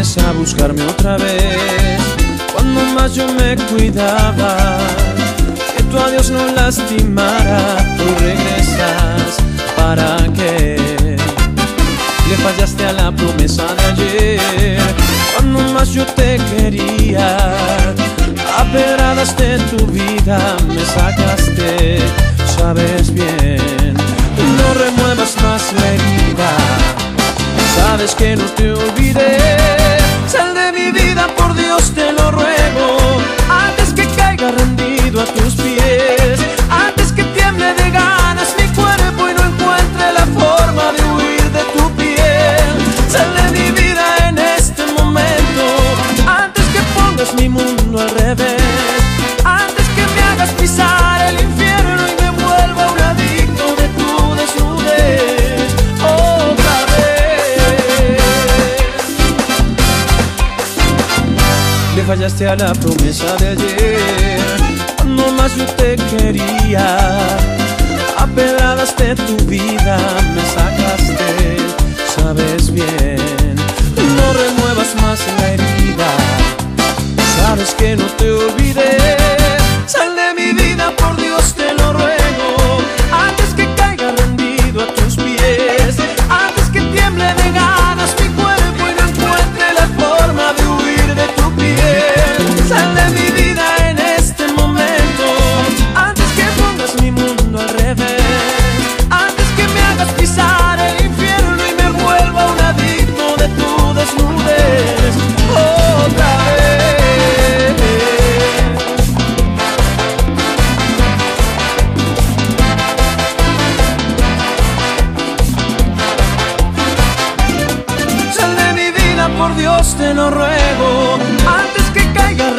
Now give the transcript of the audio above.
¿Cómo vienes a buscarme otra vez? Cuando más yo me cuidaba, que tu adiós no lastimara, tú regresas, ¿para qué? Le fallaste a la promesa de ayer, cuando más yo te quería, a pedradas de tu vida me sacaste, sabes bien, no remuevas más la herida, sabes que no te olvidé, fallaste a la promesa de ayer, no más yo te quería. A pedradas de tu vida por Dios te lo ruego, antes que caiga